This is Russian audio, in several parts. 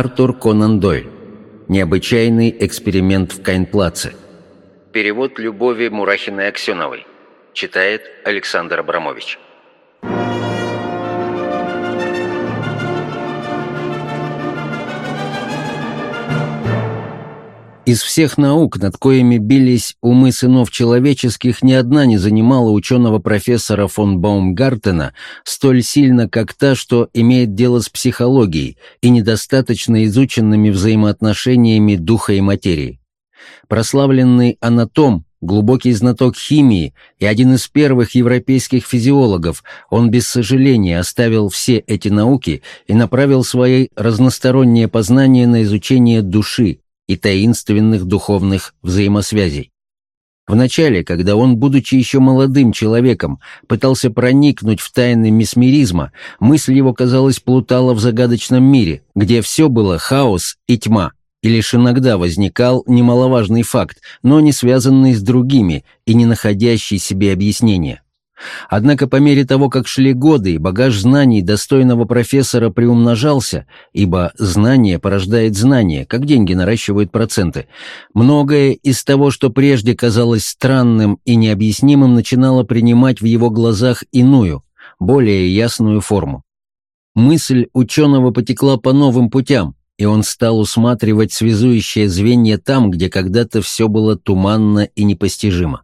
Артур Конан Дойль. Необычайный эксперимент в Кайнплаце. Перевод Любови Мурахиной-Аксеновой. Читает Александр Абрамович. Из всех наук, над коими бились умы сынов человеческих, ни одна не занимала ученого профессора фон Баумгартена столь сильно, как та, что имеет дело с психологией и недостаточно изученными взаимоотношениями духа и материи. Прославленный анатом, глубокий знаток химии и один из первых европейских физиологов, он без сожаления оставил все эти науки и направил свои разносторонние познания на изучение души, и таинственных духовных взаимосвязей. Вначале, когда он, будучи еще молодым человеком, пытался проникнуть в тайны месмеризма, мысль его, казалось, плутала в загадочном мире, где все было хаос и тьма, и лишь иногда возникал немаловажный факт, но не связанный с другими и не находящий себе объяснения. Однако по мере того, как шли годы, багаж знаний достойного профессора приумножался, ибо знание порождает знание, как деньги наращивают проценты, многое из того, что прежде казалось странным и необъяснимым, начинало принимать в его глазах иную, более ясную форму. Мысль ученого потекла по новым путям, и он стал усматривать связующее звенья там, где когда-то все было туманно и непостижимо.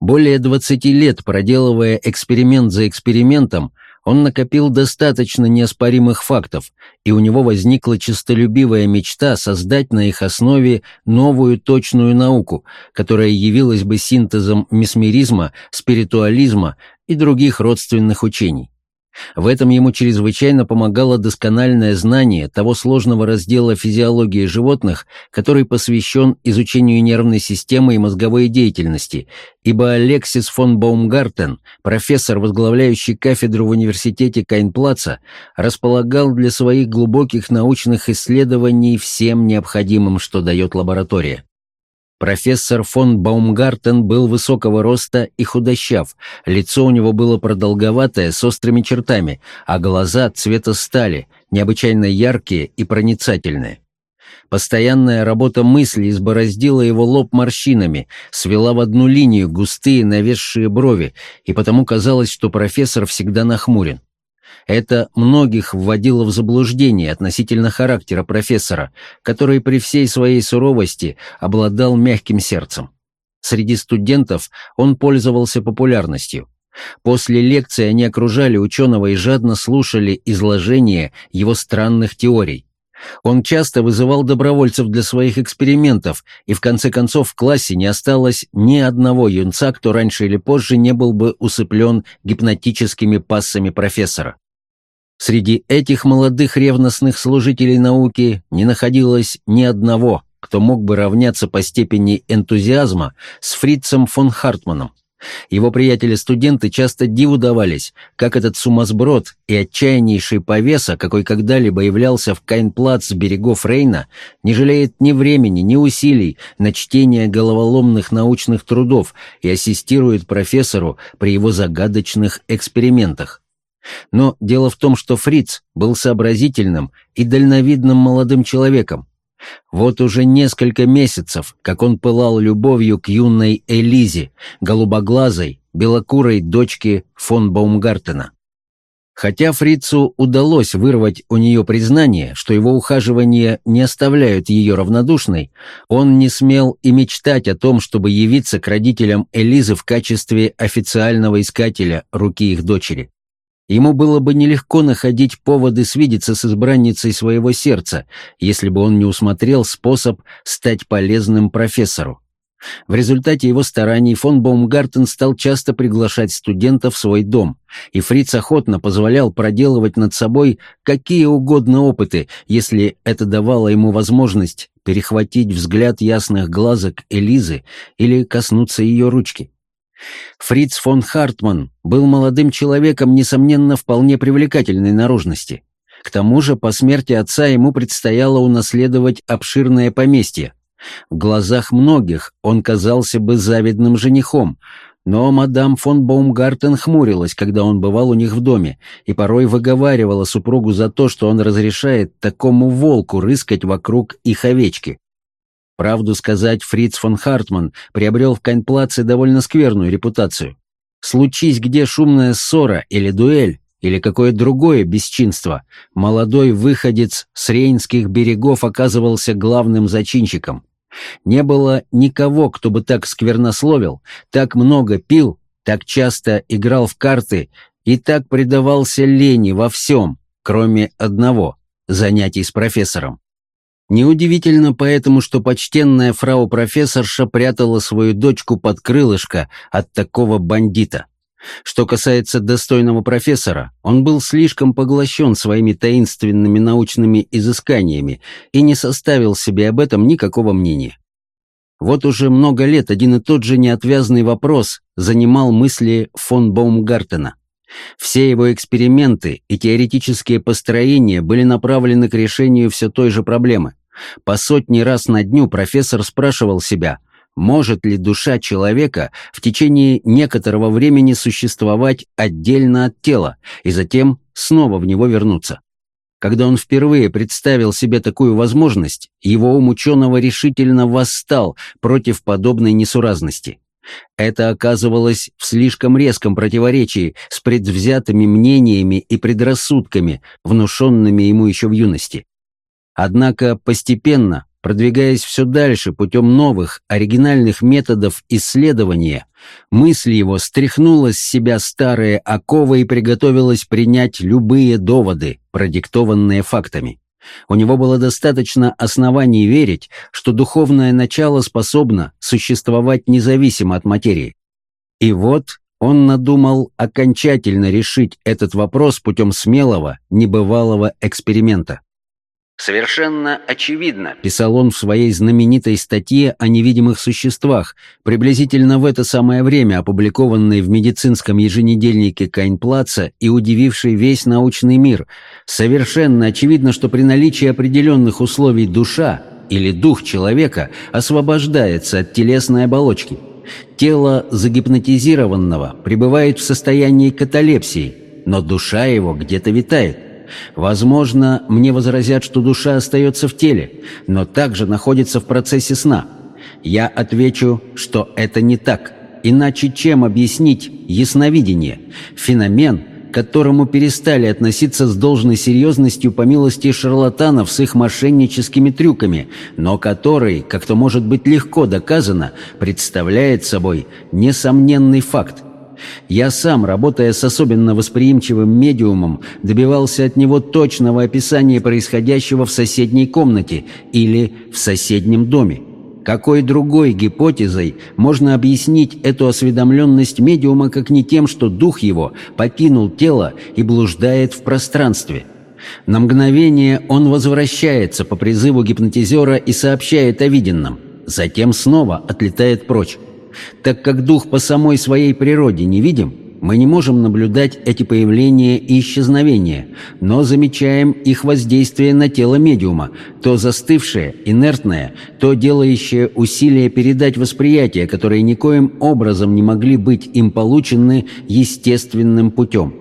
Более 20 лет проделывая эксперимент за экспериментом, он накопил достаточно неоспоримых фактов, и у него возникла честолюбивая мечта создать на их основе новую точную науку, которая явилась бы синтезом месмеризма, спиритуализма и других родственных учений. В этом ему чрезвычайно помогало доскональное знание того сложного раздела физиологии животных, который посвящен изучению нервной системы и мозговой деятельности, ибо Алексис фон Баумгартен, профессор, возглавляющий кафедру в университете Кайнплаца, располагал для своих глубоких научных исследований всем необходимым, что дает лаборатория. Профессор фон Баумгартен был высокого роста и худощав, лицо у него было продолговатое, с острыми чертами, а глаза цвета стали, необычайно яркие и проницательные. Постоянная работа мысли избороздила его лоб морщинами, свела в одну линию густые нависшие брови, и потому казалось, что профессор всегда нахмурен. Это многих вводило в заблуждение относительно характера профессора, который при всей своей суровости обладал мягким сердцем. Среди студентов он пользовался популярностью. После лекции они окружали ученого и жадно слушали изложение его странных теорий. Он часто вызывал добровольцев для своих экспериментов, и в конце концов в классе не осталось ни одного юнца, кто раньше или позже не был бы усыплен гипнотическими пассами профессора. Среди этих молодых ревностных служителей науки не находилось ни одного, кто мог бы равняться по степени энтузиазма с Фрицем фон Хартманом. Его приятели-студенты часто диву давались, как этот сумасброд и отчаяннейший повеса, какой когда-либо являлся в Кайнплац берегов Рейна, не жалеет ни времени, ни усилий на чтение головоломных научных трудов и ассистирует профессору при его загадочных экспериментах. Но дело в том, что Фриц был сообразительным и дальновидным молодым человеком. Вот уже несколько месяцев, как он пылал любовью к юной Элизе, голубоглазой, белокурой дочке фон Баумгартена. Хотя Фрицу удалось вырвать у нее признание, что его ухаживания не оставляют ее равнодушной, он не смел и мечтать о том, чтобы явиться к родителям Элизы в качестве официального искателя руки их дочери. Ему было бы нелегко находить поводы свидеться с избранницей своего сердца, если бы он не усмотрел способ стать полезным профессору. В результате его стараний фон Баумгартен стал часто приглашать студентов в свой дом, и Фриц охотно позволял проделывать над собой какие угодно опыты, если это давало ему возможность перехватить взгляд ясных глазок Элизы или коснуться ее ручки. Фриц фон Хартман был молодым человеком, несомненно, вполне привлекательной наружности. К тому же, по смерти отца ему предстояло унаследовать обширное поместье. В глазах многих он казался бы завидным женихом, Но мадам фон Баумгартен хмурилась, когда он бывал у них в доме, и порой выговаривала супругу за то, что он разрешает такому волку рыскать вокруг их овечки. Правду сказать, Фриц фон Хартман приобрел в Кайнплаце довольно скверную репутацию. Случись где шумная ссора или дуэль, или какое другое бесчинство, молодой выходец с рейнских берегов оказывался главным зачинщиком. Не было никого, кто бы так сквернословил, так много пил, так часто играл в карты и так предавался лени во всем, кроме одного — занятий с профессором. Неудивительно поэтому, что почтенная фрау-профессорша прятала свою дочку под крылышко от такого бандита. Что касается достойного профессора, он был слишком поглощен своими таинственными научными изысканиями и не составил себе об этом никакого мнения. Вот уже много лет один и тот же неотвязный вопрос занимал мысли фон Баумгартена. Все его эксперименты и теоретические построения были направлены к решению все той же проблемы. По сотни раз на дню профессор спрашивал себя, может ли душа человека в течение некоторого времени существовать отдельно от тела и затем снова в него вернуться. Когда он впервые представил себе такую возможность, его ум ученого решительно восстал против подобной несуразности. Это оказывалось в слишком резком противоречии с предвзятыми мнениями и предрассудками, внушенными ему еще в юности. Однако постепенно, продвигаясь все дальше путем новых, оригинальных методов исследования, мысль его стряхнула с себя старые оковы и приготовилась принять любые доводы, продиктованные фактами. У него было достаточно оснований верить, что духовное начало способно существовать независимо от материи. И вот он надумал окончательно решить этот вопрос путем смелого, небывалого эксперимента. «Совершенно очевидно», — писал он в своей знаменитой статье о невидимых существах, приблизительно в это самое время опубликованной в медицинском еженедельнике Кайнплаца и удивившей весь научный мир. «Совершенно очевидно, что при наличии определенных условий душа или дух человека освобождается от телесной оболочки. Тело загипнотизированного пребывает в состоянии каталепсии, но душа его где-то витает. Возможно, мне возразят, что душа остается в теле, но также находится в процессе сна. Я отвечу, что это не так. Иначе чем объяснить ясновидение? Феномен, к которому перестали относиться с должной серьезностью по милости шарлатанов с их мошенническими трюками, но который, как то может быть легко доказано, представляет собой несомненный факт. Я сам, работая с особенно восприимчивым медиумом, добивался от него точного описания происходящего в соседней комнате или в соседнем доме. Какой другой гипотезой можно объяснить эту осведомленность медиума, как не тем, что дух его покинул тело и блуждает в пространстве? На мгновение он возвращается по призыву гипнотизера и сообщает о виденном, затем снова отлетает прочь. Так как дух по самой своей природе не видим, мы не можем наблюдать эти появления и исчезновения, но замечаем их воздействие на тело медиума, то застывшее, инертное, то делающее усилие передать восприятия, которые никоим образом не могли быть им получены естественным путем.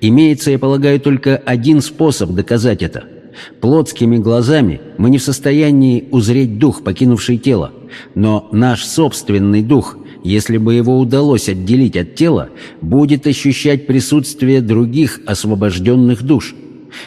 Имеется, я полагаю, только один способ доказать это – Плотскими глазами мы не в состоянии узреть дух, покинувший тело, но наш собственный дух, если бы его удалось отделить от тела, будет ощущать присутствие других освобожденных душ.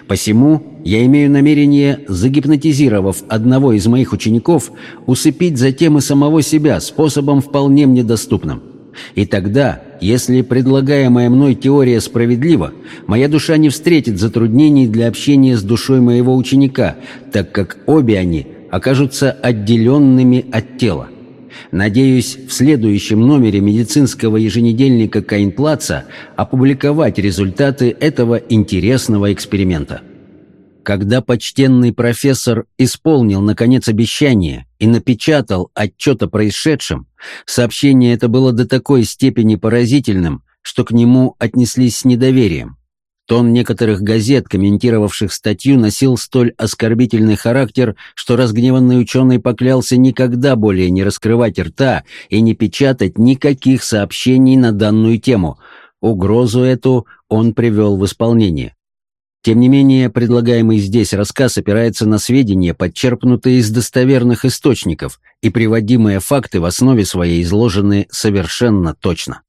Посему я имею намерение, загипнотизировав одного из моих учеников, усыпить затем и самого себя способом вполне мне доступным. И тогда, если предлагаемая мной теория справедлива, моя душа не встретит затруднений для общения с душой моего ученика, так как обе они окажутся отделенными от тела. Надеюсь, в следующем номере медицинского еженедельника Кайнплаца опубликовать результаты этого интересного эксперимента. Когда почтенный профессор исполнил, наконец, обещание и напечатал отчет о происшедшем, сообщение это было до такой степени поразительным, что к нему отнеслись с недоверием. Тон некоторых газет, комментировавших статью, носил столь оскорбительный характер, что разгневанный ученый поклялся никогда более не раскрывать рта и не печатать никаких сообщений на данную тему. Угрозу эту он привел в исполнение. Тем не менее, предлагаемый здесь рассказ опирается на сведения, подчерпнутые из достоверных источников, и приводимые факты в основе своей изложены совершенно точно.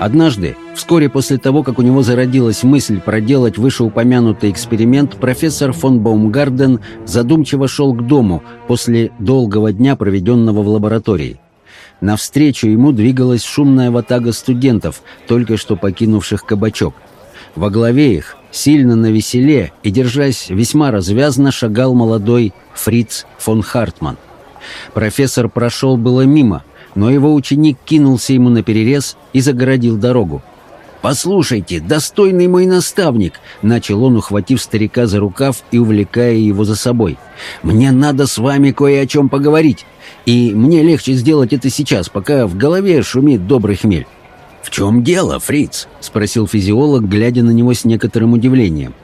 Однажды, вскоре после того, как у него зародилась мысль проделать вышеупомянутый эксперимент, профессор фон Баумгарден задумчиво шел к дому после долгого дня, проведенного в лаборатории. Навстречу ему двигалась шумная ватага студентов, только что покинувших кабачок. Во главе их, сильно навеселе и держась весьма развязно, шагал молодой Фриц фон Хартман. Профессор прошел было мимо, но его ученик кинулся ему на перерез и загородил дорогу. «Послушайте, достойный мой наставник!» — начал он, ухватив старика за рукав и увлекая его за собой. «Мне надо с вами кое о чем поговорить, и мне легче сделать это сейчас, пока в голове шумит добрый хмель». «В чем дело, фриц?» — спросил физиолог, глядя на него с некоторым удивлением.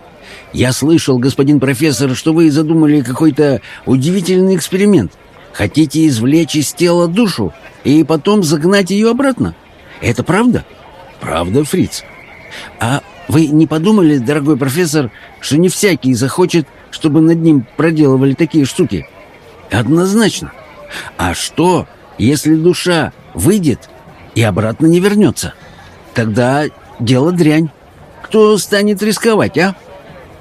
«Я слышал, господин профессор, что вы задумали какой-то удивительный эксперимент. Хотите извлечь из тела душу и потом загнать ее обратно? Это правда? Правда, Фриц. А вы не подумали, дорогой профессор, что не всякий захочет, чтобы над ним проделывали такие штуки? Однозначно. А что, если душа выйдет и обратно не вернется? Тогда дело дрянь. Кто станет рисковать, а?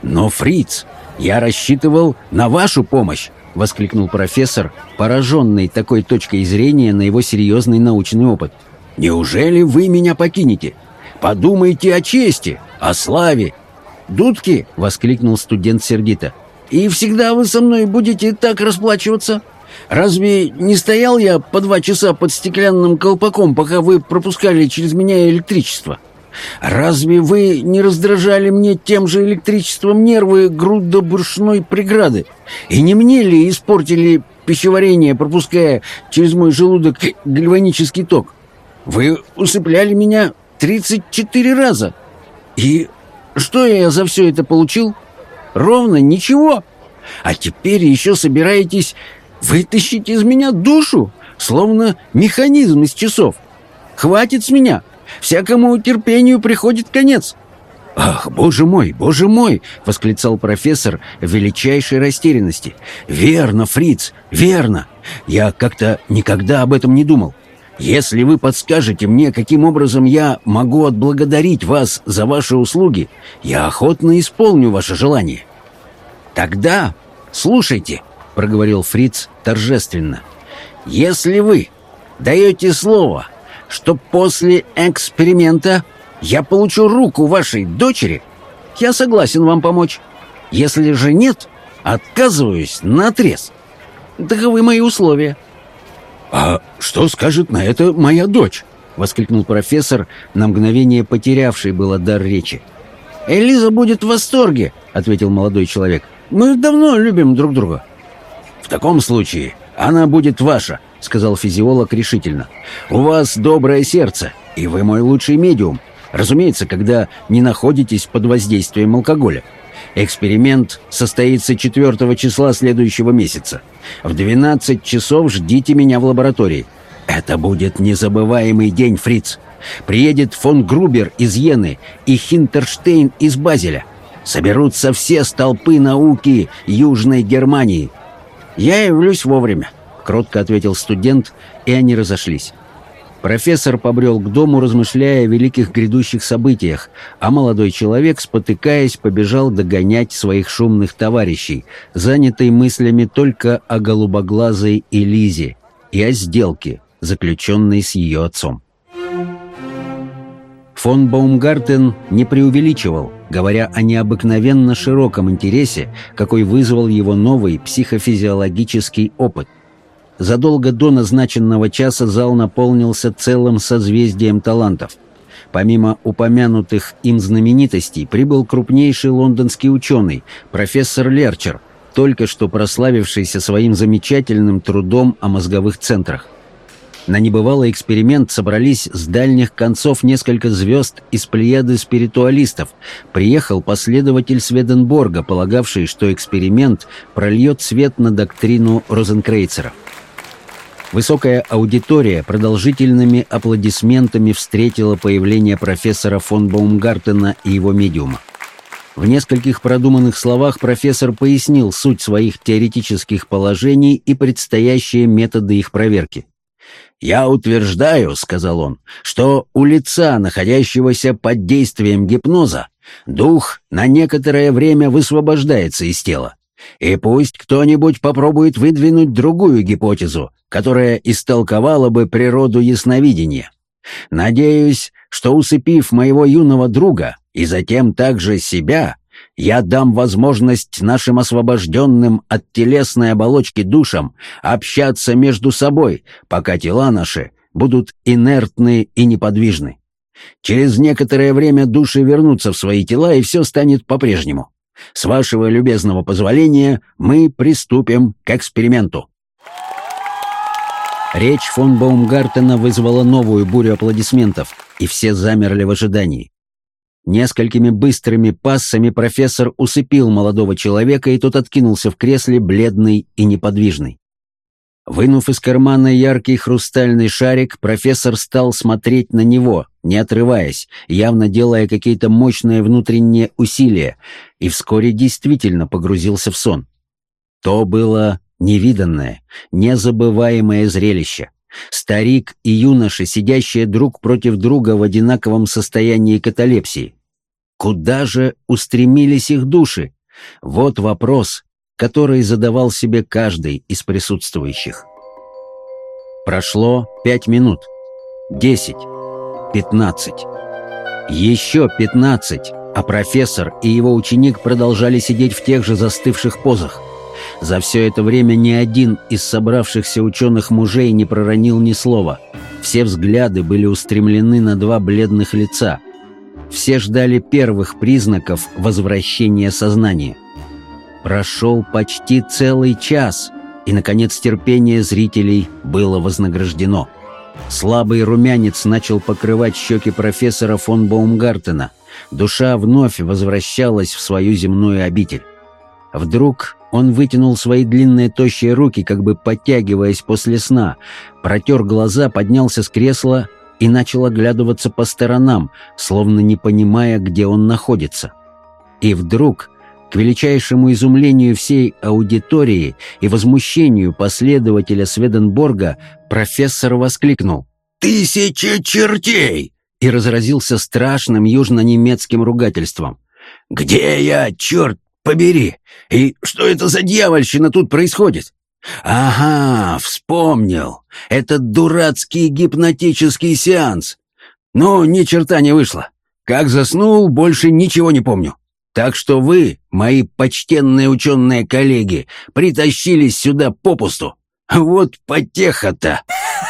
Но, Фриц, я рассчитывал на вашу помощь. — воскликнул профессор, пораженный такой точкой зрения на его серьезный научный опыт. «Неужели вы меня покинете? Подумайте о чести, о славе!» «Дудки!» — воскликнул студент сердито. «И всегда вы со мной будете так расплачиваться? Разве не стоял я по два часа под стеклянным колпаком, пока вы пропускали через меня электричество?» Разве вы не раздражали мне тем же электричеством нервы грудно-брюшной преграды? И не мне ли испортили пищеварение, пропуская через мой желудок гальванический ток? Вы усыпляли меня 34 раза. И что я за все это получил? Ровно ничего. А теперь еще собираетесь вытащить из меня душу, словно механизм из часов. Хватит с меня!» Всякому терпению приходит конец». «Ах, боже мой, боже мой!» — восклицал профессор в величайшей растерянности. «Верно, фриц, верно! Я как-то никогда об этом не думал. Если вы подскажете мне, каким образом я могу отблагодарить вас за ваши услуги, я охотно исполню ваше желание». «Тогда слушайте», — проговорил фриц торжественно. «Если вы даете слово что после эксперимента я получу руку вашей дочери, я согласен вам помочь. Если же нет, отказываюсь на отрез. Таковы мои условия». «А что скажет на это моя дочь?» — воскликнул профессор, на мгновение потерявший было дар речи. «Элиза будет в восторге», — ответил молодой человек. «Мы давно любим друг друга». «В таком случае она будет ваша», — сказал физиолог решительно. «У вас доброе сердце, и вы мой лучший медиум. Разумеется, когда не находитесь под воздействием алкоголя. Эксперимент состоится 4 числа следующего месяца. В 12 часов ждите меня в лаборатории. Это будет незабываемый день, фриц. Приедет фон Грубер из Йены и Хинтерштейн из Базеля. Соберутся все столпы науки Южной Германии. Я явлюсь вовремя. — кротко ответил студент, и они разошлись. Профессор побрел к дому, размышляя о великих грядущих событиях, а молодой человек, спотыкаясь, побежал догонять своих шумных товарищей, занятый мыслями только о голубоглазой Элизе и о сделке, заключенной с ее отцом. Фон Баумгартен не преувеличивал, говоря о необыкновенно широком интересе, какой вызвал его новый психофизиологический опыт – Задолго до назначенного часа зал наполнился целым созвездием талантов. Помимо упомянутых им знаменитостей, прибыл крупнейший лондонский ученый, профессор Лерчер, только что прославившийся своим замечательным трудом о мозговых центрах. На небывалый эксперимент собрались с дальних концов несколько звезд из плеяды спиритуалистов. Приехал последователь Сведенборга, полагавший, что эксперимент прольет свет на доктрину Розенкрейцера. Высокая аудитория продолжительными аплодисментами встретила появление профессора фон Баумгартена и его медиума. В нескольких продуманных словах профессор пояснил суть своих теоретических положений и предстоящие методы их проверки. «Я утверждаю, — сказал он, — что у лица, находящегося под действием гипноза, дух на некоторое время высвобождается из тела. И пусть кто-нибудь попробует выдвинуть другую гипотезу, которая истолковала бы природу ясновидения. Надеюсь, что усыпив моего юного друга и затем также себя, я дам возможность нашим освобожденным от телесной оболочки душам общаться между собой, пока тела наши будут инертны и неподвижны. Через некоторое время души вернутся в свои тела, и все станет по-прежнему. С вашего любезного позволения мы приступим к эксперименту. Речь фон Баумгартена вызвала новую бурю аплодисментов, и все замерли в ожидании. Несколькими быстрыми пассами профессор усыпил молодого человека, и тот откинулся в кресле, бледный и неподвижный. Вынув из кармана яркий хрустальный шарик, профессор стал смотреть на него, не отрываясь, явно делая какие-то мощные внутренние усилия, и вскоре действительно погрузился в сон. То было невиданное, незабываемое зрелище. Старик и юноша, сидящие друг против друга в одинаковом состоянии каталепсии. Куда же устремились их души? Вот вопрос, который задавал себе каждый из присутствующих. Прошло пять минут, десять, пятнадцать, еще пятнадцать, а профессор и его ученик продолжали сидеть в тех же застывших позах. За все это время ни один из собравшихся ученых мужей не проронил ни слова. Все взгляды были устремлены на два бледных лица. Все ждали первых признаков возвращения сознания. Прошел почти целый час, и, наконец, терпение зрителей было вознаграждено. Слабый румянец начал покрывать щеки профессора фон Баумгартена. Душа вновь возвращалась в свою земную обитель. Вдруг он вытянул свои длинные тощие руки, как бы подтягиваясь после сна, протер глаза, поднялся с кресла и начал оглядываться по сторонам, словно не понимая, где он находится. И вдруг, к величайшему изумлению всей аудитории и возмущению последователя Сведенборга, профессор воскликнул «Тысячи чертей!» и разразился страшным южно-немецким ругательством. «Где я, черт побери! И что это за дьявольщина тут происходит? Ага, вспомнил. Это дурацкий гипнотический сеанс. Но ни черта не вышло. Как заснул, больше ничего не помню. Так что вы, мои почтенные ученые коллеги, притащились сюда попусту. Вот потеха-то!»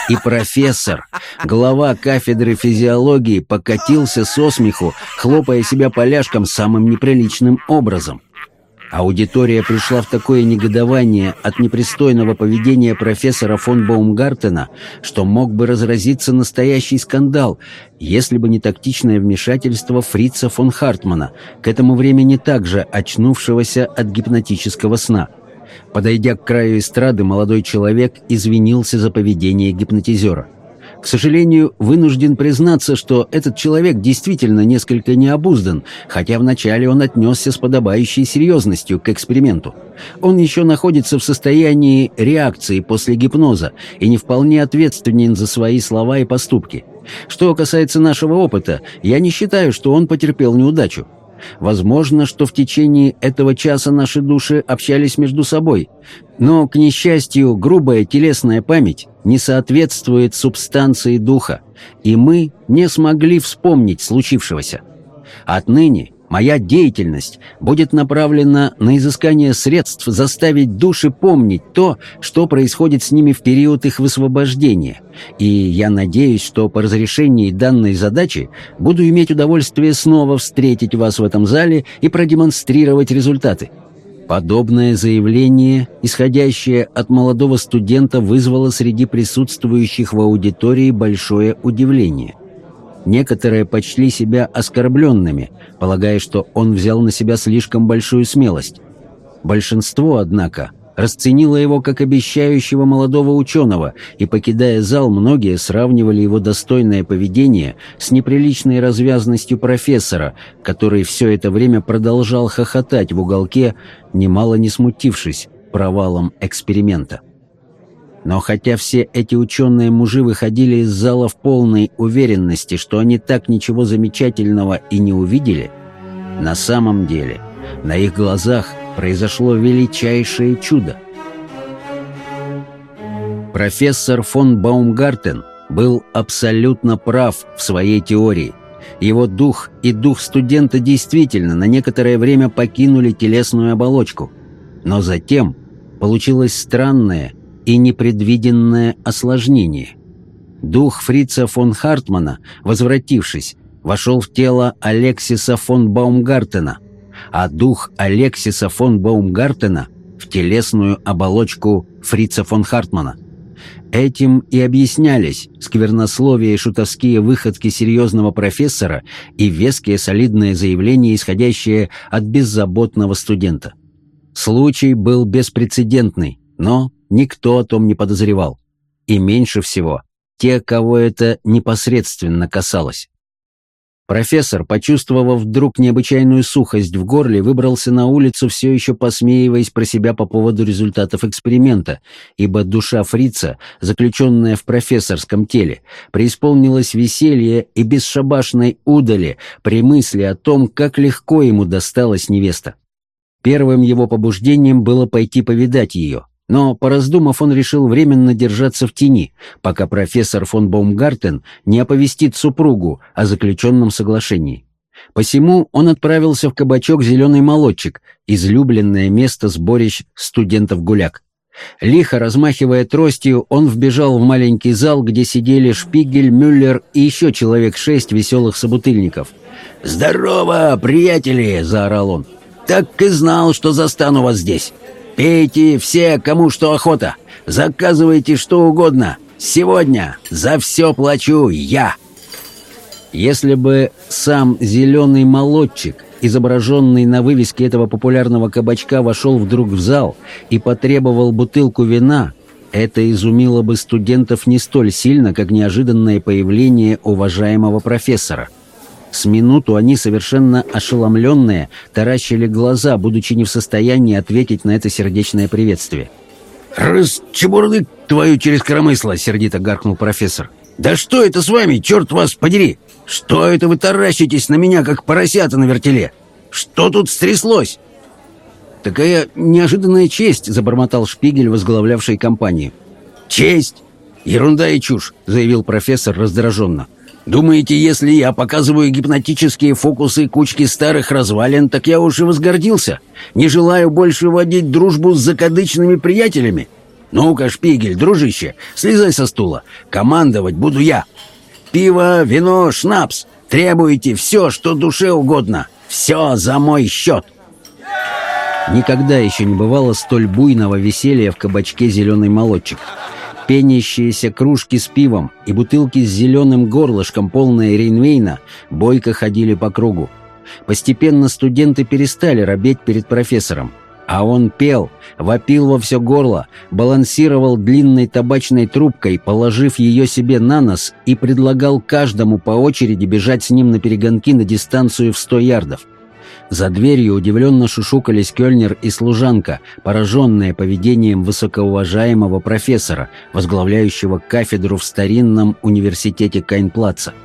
И профессор, глава кафедры физиологии, покатился со смеху, хлопая себя поляшком самым неприличным образом. Аудитория пришла в такое негодование от непристойного поведения профессора фон Баумгартена, что мог бы разразиться настоящий скандал, если бы не тактичное вмешательство фрица фон Хартмана, к этому времени также очнувшегося от гипнотического сна. Подойдя к краю эстрады, молодой человек извинился за поведение гипнотизера. К сожалению, вынужден признаться, что этот человек действительно несколько необуздан, хотя вначале он отнесся с подобающей серьезностью к эксперименту. Он еще находится в состоянии реакции после гипноза и не вполне ответственен за свои слова и поступки. Что касается нашего опыта, я не считаю, что он потерпел неудачу. Возможно, что в течение этого часа наши души общались между собой. Но, к несчастью, грубая телесная память не соответствует субстанции духа, и мы не смогли вспомнить случившегося. Отныне Моя деятельность будет направлена на изыскание средств заставить души помнить то, что происходит с ними в период их высвобождения. И я надеюсь, что по разрешении данной задачи буду иметь удовольствие снова встретить вас в этом зале и продемонстрировать результаты. Подобное заявление, исходящее от молодого студента, вызвало среди присутствующих в аудитории большое удивление. Некоторые почли себя оскорбленными, полагая, что он взял на себя слишком большую смелость. Большинство, однако, расценило его как обещающего молодого ученого, и, покидая зал, многие сравнивали его достойное поведение с неприличной развязностью профессора, который все это время продолжал хохотать в уголке, немало не смутившись провалом эксперимента. Но хотя все эти ученые-мужи выходили из зала в полной уверенности, что они так ничего замечательного и не увидели, на самом деле на их глазах произошло величайшее чудо. Профессор фон Баумгартен был абсолютно прав в своей теории. Его дух и дух студента действительно на некоторое время покинули телесную оболочку. Но затем получилось странное и непредвиденное осложнение. Дух фрица фон Хартмана, возвратившись, вошел в тело Алексиса фон Баумгартена, а дух Алексиса фон Баумгартена в телесную оболочку фрица фон Хартмана. Этим и объяснялись сквернословие и шутовские выходки серьезного профессора и веские солидные заявления, исходящие от беззаботного студента. Случай был беспрецедентный, но никто о том не подозревал. И меньше всего те, кого это непосредственно касалось. Профессор, почувствовав вдруг необычайную сухость в горле, выбрался на улицу, все еще посмеиваясь про себя по поводу результатов эксперимента, ибо душа фрица, заключенная в профессорском теле, преисполнилась веселья и бесшабашной удали при мысли о том, как легко ему досталась невеста. Первым его побуждением было пойти повидать ее — но, пораздумав, он решил временно держаться в тени, пока профессор фон Баумгартен не оповестит супругу о заключенном соглашении. Посему он отправился в кабачок «Зеленый молодчик», излюбленное место сборищ студентов-гуляк. Лихо размахивая тростью, он вбежал в маленький зал, где сидели Шпигель, Мюллер и еще человек шесть веселых собутыльников. «Здорово, приятели!» — заорал он. «Так и знал, что застану вас здесь. Пейте все, кому что охота. Заказывайте что угодно. Сегодня за все плачу я. Если бы сам зеленый молодчик, изображенный на вывеске этого популярного кабачка, вошел вдруг в зал и потребовал бутылку вина, это изумило бы студентов не столь сильно, как неожиданное появление уважаемого профессора — с минуту они, совершенно ошеломленные, таращили глаза, будучи не в состоянии ответить на это сердечное приветствие. «Расчебурды твою через коромысло!» — сердито гаркнул профессор. «Да что это с вами, черт вас подери! Что это вы таращитесь на меня, как поросята на вертеле? Что тут стряслось?» «Такая неожиданная честь!» — забормотал Шпигель, возглавлявший компанию. «Честь! Ерунда и чушь!» — заявил профессор раздраженно. Думаете, если я показываю гипнотические фокусы кучки старых развалин, так я уж и возгордился? Не желаю больше водить дружбу с закадычными приятелями? Ну-ка, Шпигель, дружище, слезай со стула. Командовать буду я. Пиво, вино, шнапс. Требуйте все, что душе угодно. Все за мой счет. Никогда еще не бывало столь буйного веселья в кабачке «Зеленый молодчик». Пенящиеся кружки с пивом и бутылки с зеленым горлышком, полные Рейнвейна, бойко ходили по кругу. Постепенно студенты перестали робеть перед профессором. А он пел, вопил во все горло, балансировал длинной табачной трубкой, положив ее себе на нос, и предлагал каждому по очереди бежать с ним на перегонки на дистанцию в сто ярдов. За дверью удивленно шушукались Кёльнер и служанка, пораженные поведением высокоуважаемого профессора, возглавляющего кафедру в старинном университете Кайнплаца.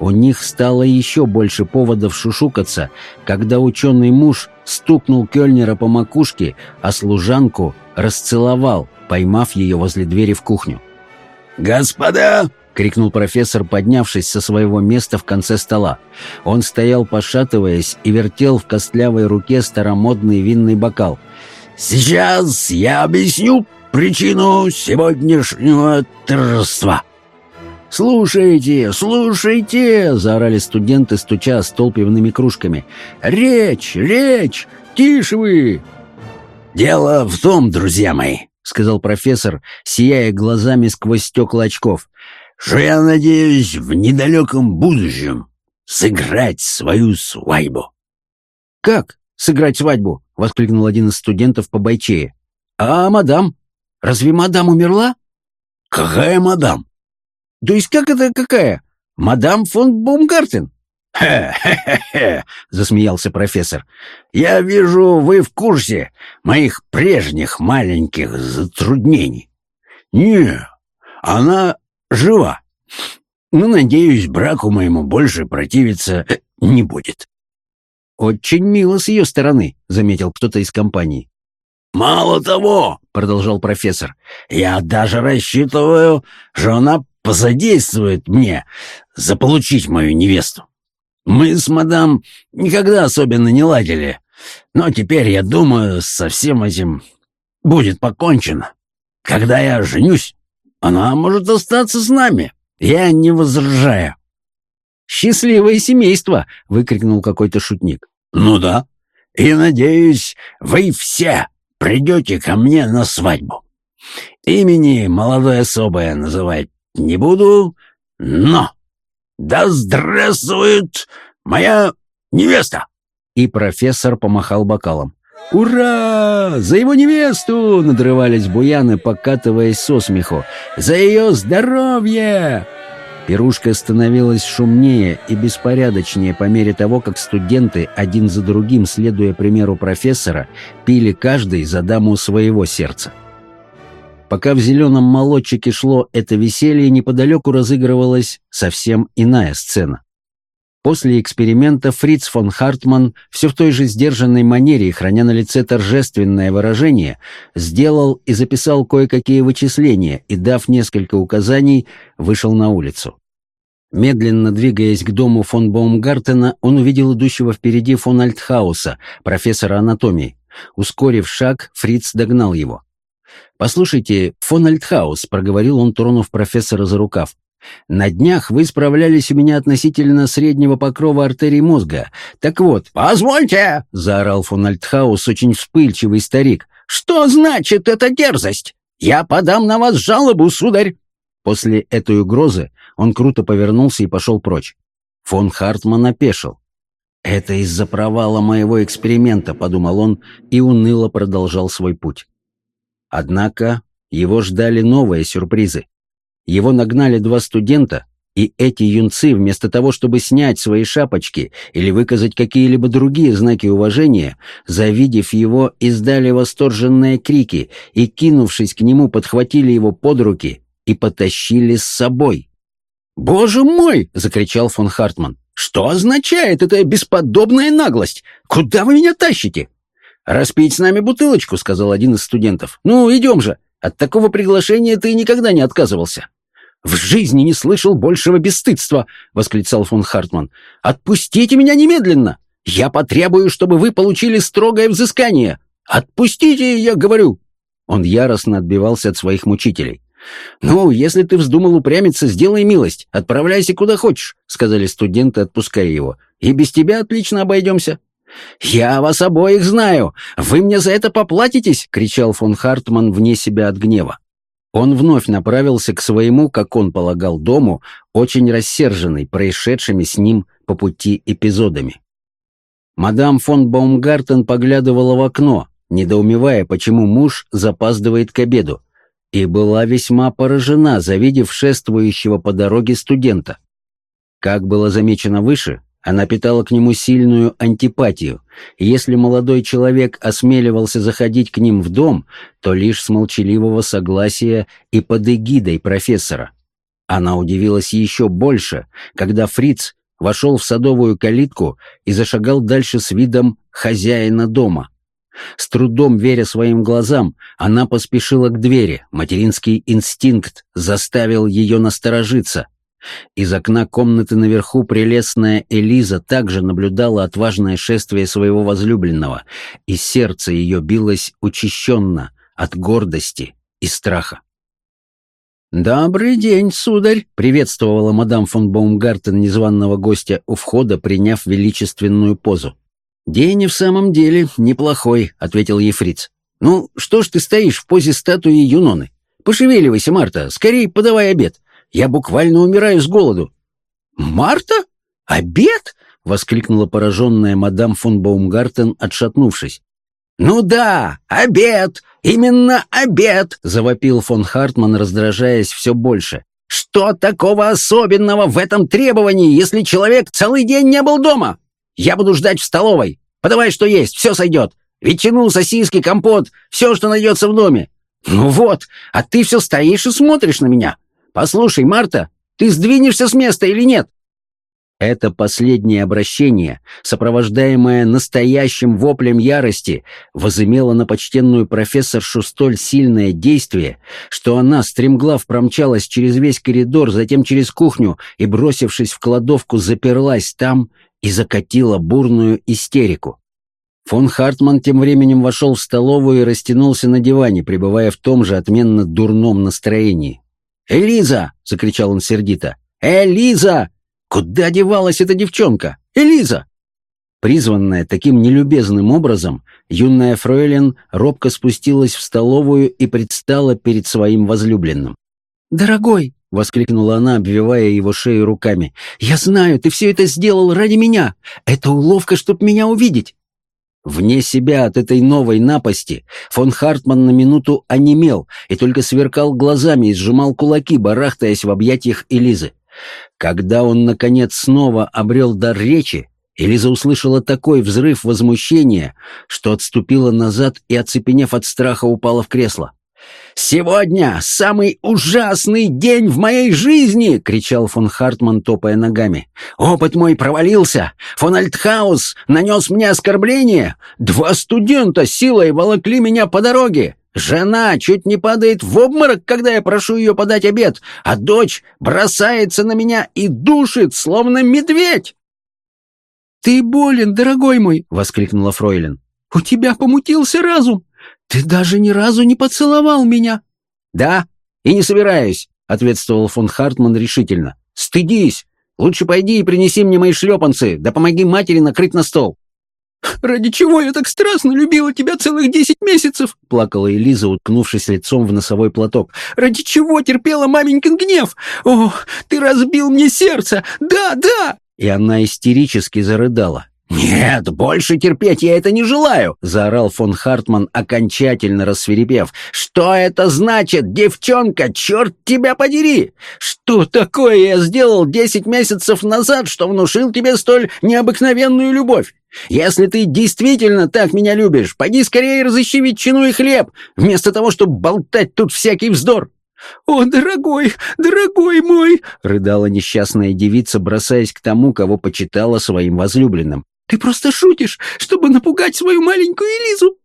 У них стало еще больше поводов шушукаться, когда ученый муж стукнул Кёльнера по макушке, а служанку расцеловал, поймав ее возле двери в кухню. «Господа!» — крикнул профессор, поднявшись со своего места в конце стола. Он стоял, пошатываясь, и вертел в костлявой руке старомодный винный бокал. «Сейчас я объясню причину сегодняшнего торжества». «Слушайте, слушайте!» — заорали студенты, стуча стол пивными кружками. «Речь, речь! Тише вы!» «Дело в том, друзья мои», — сказал профессор, сияя глазами сквозь стекла очков, «что я надеюсь в недалеком будущем сыграть свою свадьбу». «Как сыграть свадьбу?» — воскликнул один из студентов по бойчее. «А мадам? Разве мадам умерла?» «Какая мадам?» «То есть как это какая? Мадам фон Бумгартен?» «Хе-хе-хе!» — засмеялся профессор. «Я вижу, вы в курсе моих прежних маленьких затруднений. Не, она жива. Но, надеюсь, браку моему больше противиться не будет». «Очень мило с ее стороны», — заметил кто-то из компании. «Мало того», — продолжал профессор, — «я даже рассчитываю, что она посодействует мне заполучить мою невесту. Мы с мадам никогда особенно не ладили, но теперь, я думаю, со всем этим будет покончено. Когда я женюсь, она может остаться с нами. Я не возражаю». «Счастливое семейство!» — выкрикнул какой-то шутник. «Ну да. И, надеюсь, вы все придете ко мне на свадьбу. Имени молодой особой называть не буду, но да здравствует моя невеста!» И профессор помахал бокалом. «Ура! За его невесту!» — надрывались буяны, покатываясь со смеху. «За ее здоровье!» Пирушка становилась шумнее и беспорядочнее по мере того, как студенты, один за другим, следуя примеру профессора, пили каждый за даму своего сердца. Пока в зеленом молодчике шло это веселье, неподалеку разыгрывалась совсем иная сцена. После эксперимента Фриц фон Хартман все в той же сдержанной манере, храня на лице торжественное выражение, сделал и записал кое-какие вычисления и, дав несколько указаний, вышел на улицу. Медленно двигаясь к дому фон Баумгартена, он увидел идущего впереди фон Альтхауса, профессора анатомии. Ускорив шаг, Фриц догнал его. «Послушайте, фон Альтхаус», — проговорил он, тронув профессора за рукав, на днях вы справлялись у меня относительно среднего покрова артерий мозга. Так вот, позвольте, заорал фон Альтхаус, очень вспыльчивый старик. Что значит эта дерзость? Я подам на вас жалобу, сударь. После этой угрозы он круто повернулся и пошел прочь. Фон Хартман опешил. «Это из-за провала моего эксперимента», — подумал он и уныло продолжал свой путь. Однако его ждали новые сюрпризы. Его нагнали два студента, и эти юнцы, вместо того, чтобы снять свои шапочки или выказать какие-либо другие знаки уважения, завидев его, издали восторженные крики и, кинувшись к нему, подхватили его под руки и потащили с собой. «Боже мой!» — закричал фон Хартман. «Что означает эта бесподобная наглость? Куда вы меня тащите?» «Распить с нами бутылочку», — сказал один из студентов. «Ну, идем же. От такого приглашения ты никогда не отказывался». «В жизни не слышал большего бесстыдства!» — восклицал фон Хартман. «Отпустите меня немедленно! Я потребую, чтобы вы получили строгое взыскание! Отпустите, я говорю!» Он яростно отбивался от своих мучителей. «Ну, если ты вздумал упрямиться, сделай милость, отправляйся куда хочешь», — сказали студенты, отпуская его. «И без тебя отлично обойдемся». «Я вас обоих знаю! Вы мне за это поплатитесь!» — кричал фон Хартман вне себя от гнева. Он вновь направился к своему, как он полагал, дому, очень рассерженный происшедшими с ним по пути эпизодами. Мадам фон Баумгартен поглядывала в окно, недоумевая, почему муж запаздывает к обеду, и была весьма поражена, завидев шествующего по дороге студента. Как было замечено выше, она питала к нему сильную антипатию, и если молодой человек осмеливался заходить к ним в дом, то лишь с молчаливого согласия и под эгидой профессора. Она удивилась еще больше, когда Фриц вошел в садовую калитку и зашагал дальше с видом хозяина дома. С трудом веря своим глазам, она поспешила к двери, материнский инстинкт заставил ее насторожиться — из окна комнаты наверху прелестная Элиза также наблюдала отважное шествие своего возлюбленного, и сердце ее билось учащенно от гордости и страха. «Добрый день, сударь!» — приветствовала мадам фон Баумгартен незваного гостя у входа, приняв величественную позу. «День и в самом деле неплохой», — ответил Ефриц. «Ну, что ж ты стоишь в позе статуи Юноны? Пошевеливайся, Марта, скорее подавай обед. Я буквально умираю с голоду». «Марта? Обед?» — воскликнула пораженная мадам фон Баумгартен, отшатнувшись. «Ну да, обед! Именно обед!» — завопил фон Хартман, раздражаясь все больше. «Что такого особенного в этом требовании, если человек целый день не был дома? Я буду ждать в столовой. Подавай, что есть, все сойдет. Ветчину, сосиски, компот, все, что найдется в доме. Ну вот, а ты все стоишь и смотришь на меня. Послушай, Марта, ты сдвинешься с места или нет?» Это последнее обращение, сопровождаемое настоящим воплем ярости, возымело на почтенную профессоршу столь сильное действие, что она стремглав промчалась через весь коридор, затем через кухню и, бросившись в кладовку, заперлась там и закатила бурную истерику. Фон Хартман тем временем вошел в столовую и растянулся на диване, пребывая в том же отменно дурном настроении. «Элиза!» — закричал он сердито. «Элиза! Куда девалась эта девчонка? Элиза!» Призванная таким нелюбезным образом, юная фройлен робко спустилась в столовую и предстала перед своим возлюбленным. «Дорогой!» — воскликнула она, обвивая его шею руками. «Я знаю, ты все это сделал ради меня! Это уловка, чтоб меня увидеть!» Вне себя от этой новой напасти фон Хартман на минуту онемел и только сверкал глазами и сжимал кулаки, барахтаясь в объятиях Элизы. Когда он, наконец, снова обрел дар речи, Элиза услышала такой взрыв возмущения, что отступила назад и, оцепенев от страха, упала в кресло. «Сегодня самый ужасный день в моей жизни!» — кричал фон Хартман, топая ногами. «Опыт мой провалился! Фон Альтхаус нанес мне оскорбление! Два студента силой волокли меня по дороге! Жена чуть не падает в обморок, когда я прошу ее подать обед, а дочь бросается на меня и душит, словно медведь!» «Ты болен, дорогой мой!» — воскликнула Фройлен. «У тебя помутился разум! Ты даже ни разу не поцеловал меня!» «Да, и не собираюсь!» — ответствовал фон Хартман решительно. «Стыдись! Лучше пойди и принеси мне мои шлепанцы, да помоги матери накрыть на стол!» «Ради чего я так страстно любила тебя целых десять месяцев?» — плакала Элиза, уткнувшись лицом в носовой платок. «Ради чего терпела маменькин гнев? О, ты разбил мне сердце! Да, да!» И она истерически зарыдала. «Нет, больше терпеть я это не желаю!» — заорал фон Хартман, окончательно рассверепев. «Что это значит, девчонка? Черт тебя подери! Что такое я сделал десять месяцев назад, что внушил тебе столь необыкновенную любовь? Если ты действительно так меня любишь, пойди скорее разыщи ветчину и хлеб, вместо того, чтобы болтать тут всякий вздор!» «О, дорогой, дорогой мой!» — рыдала несчастная девица, бросаясь к тому, кого почитала своим возлюбленным. Ты просто шутишь, чтобы напугать свою маленькую Элизу!»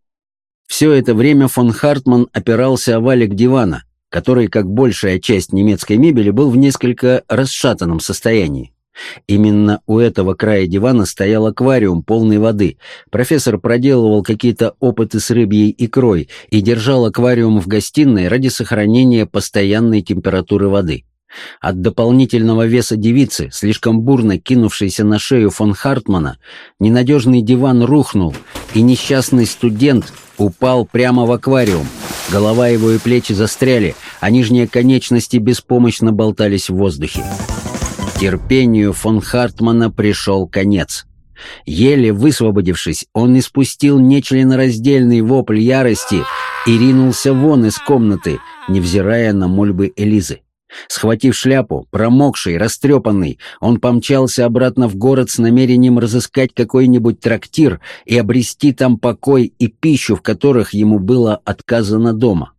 Все это время фон Хартман опирался о валик дивана, который, как большая часть немецкой мебели, был в несколько расшатанном состоянии. Именно у этого края дивана стоял аквариум полной воды. Профессор проделывал какие-то опыты с рыбьей икрой и держал аквариум в гостиной ради сохранения постоянной температуры воды. От дополнительного веса девицы, слишком бурно кинувшейся на шею фон Хартмана, ненадежный диван рухнул, и несчастный студент упал прямо в аквариум. Голова его и плечи застряли, а нижние конечности беспомощно болтались в воздухе. Терпению фон Хартмана пришел конец. Еле высвободившись, он испустил нечленораздельный вопль ярости и ринулся вон из комнаты, невзирая на мольбы Элизы. Схватив шляпу, промокший, растрепанный, он помчался обратно в город с намерением разыскать какой-нибудь трактир и обрести там покой и пищу, в которых ему было отказано дома.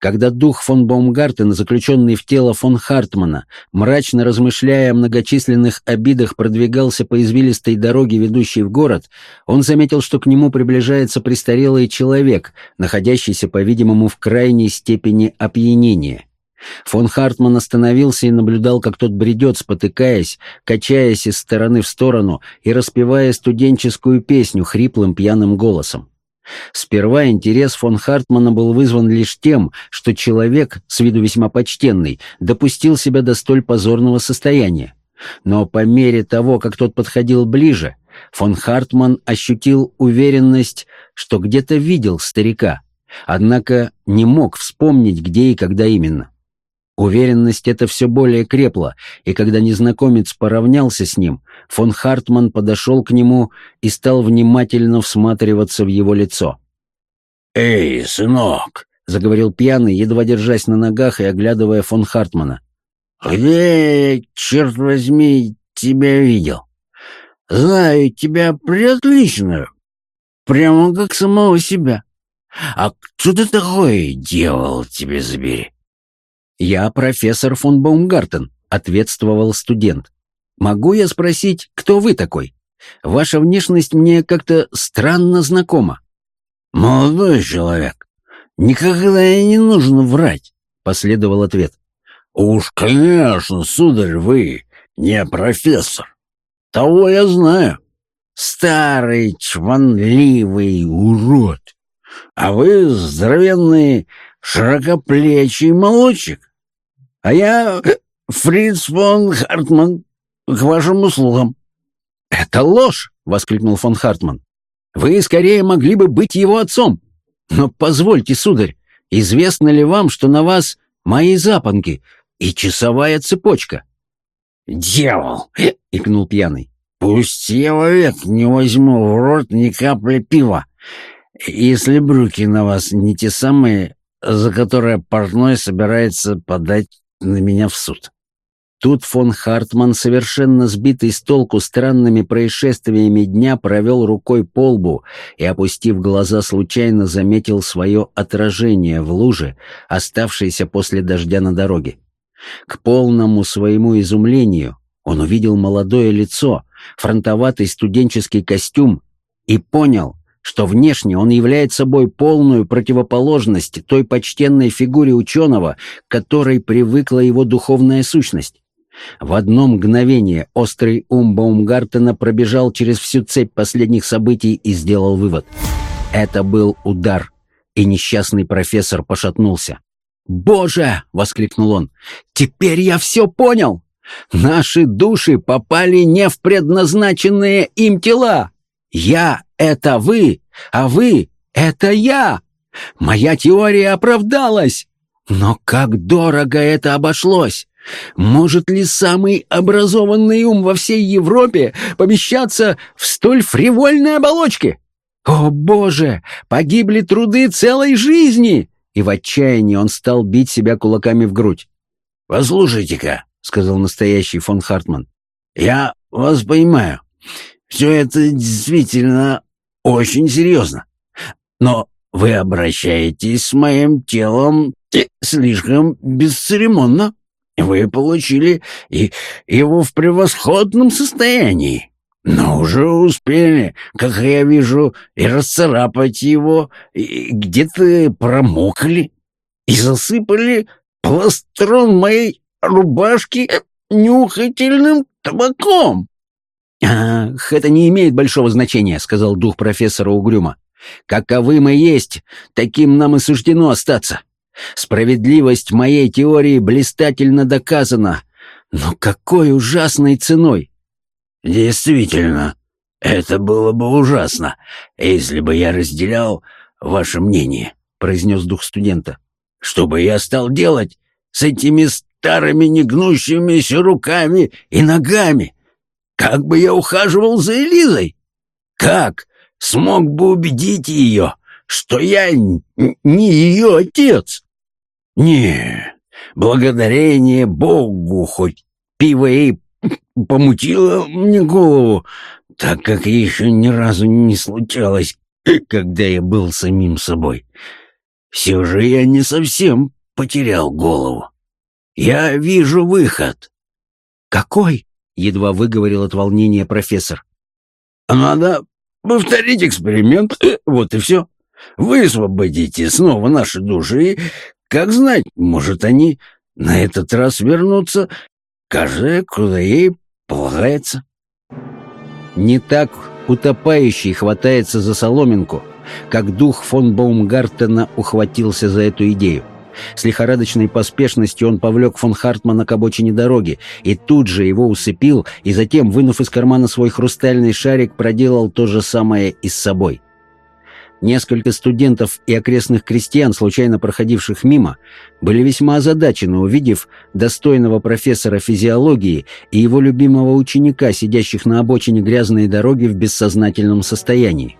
Когда дух фон Баумгартена, заключенный в тело фон Хартмана, мрачно размышляя о многочисленных обидах, продвигался по извилистой дороге, ведущей в город, он заметил, что к нему приближается престарелый человек, находящийся, по-видимому, в крайней степени опьянения. Фон Хартман остановился и наблюдал, как тот бредет, спотыкаясь, качаясь из стороны в сторону и распевая студенческую песню хриплым пьяным голосом. Сперва интерес фон Хартмана был вызван лишь тем, что человек, с виду весьма почтенный, допустил себя до столь позорного состояния. Но по мере того, как тот подходил ближе, Фон Хартман ощутил уверенность, что где-то видел старика, однако не мог вспомнить, где и когда именно. Уверенность эта все более крепла, и когда незнакомец поравнялся с ним, фон Хартман подошел к нему и стал внимательно всматриваться в его лицо. «Эй, сынок!» — заговорил пьяный, едва держась на ногах и оглядывая фон Хартмана. «Где, черт возьми, тебя видел? Знаю тебя преотлично, прямо как самого себя. А кто ты такой, дьявол, тебе забери?» «Я профессор фон Баумгартен», — ответствовал студент. «Могу я спросить, кто вы такой? Ваша внешность мне как-то странно знакома». «Молодой человек, никогда и не нужно врать», — последовал ответ. «Уж, конечно, сударь, вы не профессор. Того я знаю. Старый, чванливый урод. А вы здоровенный, широкоплечий молодчик. А я Фриц фон Хартман, к вашим услугам». «Это ложь!» — воскликнул фон Хартман. «Вы скорее могли бы быть его отцом. Но позвольте, сударь, известно ли вам, что на вас мои запонки и часовая цепочка?» «Дьявол!» — икнул пьяный. «Пусть я вовек не возьму в рот ни капли пива, если брюки на вас не те самые, за которые портной собирается подать на меня в суд. Тут фон Хартман, совершенно сбитый с толку странными происшествиями дня, провел рукой по лбу и, опустив глаза, случайно заметил свое отражение в луже, оставшейся после дождя на дороге. К полному своему изумлению он увидел молодое лицо, фронтоватый студенческий костюм и понял, что внешне он является собой полную противоположность той почтенной фигуре ученого, к которой привыкла его духовная сущность. В одно мгновение острый ум Баумгартена пробежал через всю цепь последних событий и сделал вывод. Это был удар, и несчастный профессор пошатнулся. «Боже!» — воскликнул он. «Теперь я все понял! Наши души попали не в предназначенные им тела! Я — это вы, а вы — это я! Моя теория оправдалась! Но как дорого это обошлось! Может ли самый образованный ум во всей Европе помещаться в столь фривольной оболочке? О, Боже! Погибли труды целой жизни! И в отчаянии он стал бить себя кулаками в грудь. «Послушайте-ка», — сказал настоящий фон Хартман, — «я вас понимаю. Все это действительно очень серьезно. Но вы обращаетесь с моим телом слишком бесцеремонно. Вы получили и его в превосходном состоянии. Но уже успели, как я вижу, и расцарапать его, и где-то промокли, и засыпали пластрон моей рубашки нюхательным табаком. «Ах, это не имеет большого значения», — сказал дух профессора угрюмо. «Каковы мы есть, таким нам и суждено остаться. Справедливость моей теории блистательно доказана, но какой ужасной ценой!» «Действительно, это было бы ужасно, если бы я разделял ваше мнение», — произнес дух студента. «Что бы я стал делать с этими старыми негнущимися руками и ногами?» Как бы я ухаживал за Элизой? Как смог бы убедить ее, что я не ее отец? Не, благодарение Богу, хоть пиво и помутило мне голову, так как еще ни разу не случалось, когда я был самим собой. Все же я не совсем потерял голову. Я вижу выход. Какой? Едва выговорил от волнения профессор. «Надо повторить эксперимент, вот и все. Высвободите снова наши души, и, как знать, может, они на этот раз вернутся, каждая, куда ей полагается». Не так утопающий хватается за соломинку, как дух фон Баумгартена ухватился за эту идею. С лихорадочной поспешностью он повлек фон Хартмана к обочине дороги и тут же его усыпил, и затем, вынув из кармана свой хрустальный шарик, проделал то же самое и с собой. Несколько студентов и окрестных крестьян, случайно проходивших мимо, были весьма озадачены, увидев достойного профессора физиологии и его любимого ученика, сидящих на обочине грязной дороги в бессознательном состоянии.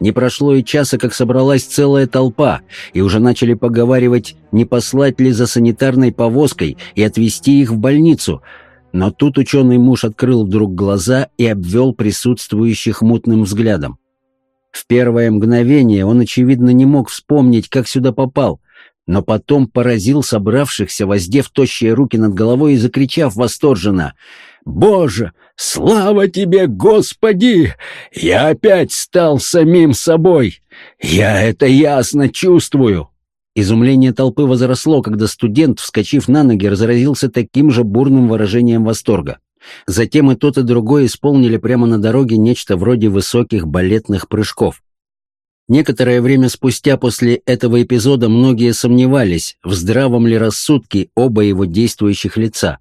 Не прошло и часа, как собралась целая толпа, и уже начали поговаривать, не послать ли за санитарной повозкой и отвезти их в больницу. Но тут ученый муж открыл вдруг глаза и обвел присутствующих мутным взглядом. В первое мгновение он, очевидно, не мог вспомнить, как сюда попал, но потом поразил собравшихся, воздев тощие руки над головой и закричав восторженно «Боже, слава тебе, Господи! Я опять стал самим собой! Я это ясно чувствую!» Изумление толпы возросло, когда студент, вскочив на ноги, разразился таким же бурным выражением восторга. Затем и тот, и другой исполнили прямо на дороге нечто вроде высоких балетных прыжков. Некоторое время спустя после этого эпизода многие сомневались, в здравом ли рассудке оба его действующих лица.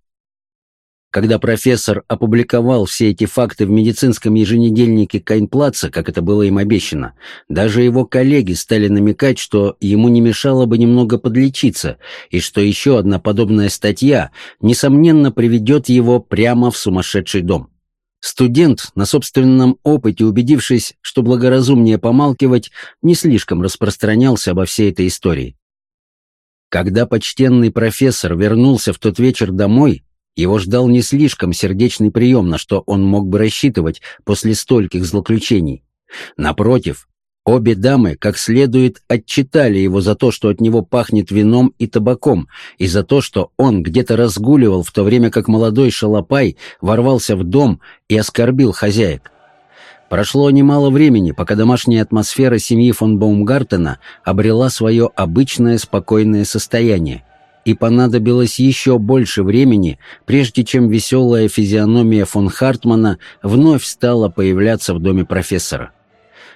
Когда профессор опубликовал все эти факты в медицинском еженедельнике Кайнплаца, как это было им обещано, даже его коллеги стали намекать, что ему не мешало бы немного подлечиться, и что еще одна подобная статья, несомненно, приведет его прямо в сумасшедший дом. Студент, на собственном опыте убедившись, что благоразумнее помалкивать, не слишком распространялся обо всей этой истории. Когда почтенный профессор вернулся в тот вечер домой, его ждал не слишком сердечный прием, на что он мог бы рассчитывать после стольких злоключений. Напротив, обе дамы как следует отчитали его за то, что от него пахнет вином и табаком, и за то, что он где-то разгуливал, в то время как молодой шалопай ворвался в дом и оскорбил хозяек. Прошло немало времени, пока домашняя атмосфера семьи фон Баумгартена обрела свое обычное спокойное состояние, и понадобилось еще больше времени, прежде чем веселая физиономия фон Хартмана вновь стала появляться в доме профессора.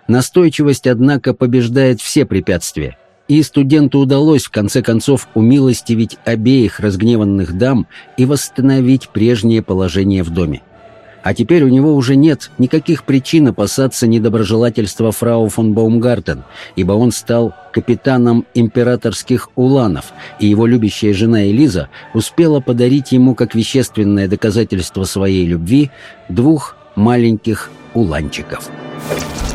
Настойчивость, однако, побеждает все препятствия, и студенту удалось в конце концов умилостивить обеих разгневанных дам и восстановить прежнее положение в доме. А теперь у него уже нет никаких причин опасаться недоброжелательства фрау фон Баумгартен, ибо он стал капитаном императорских уланов, и его любящая жена Элиза успела подарить ему как вещественное доказательство своей любви двух маленьких уланчиков. Thank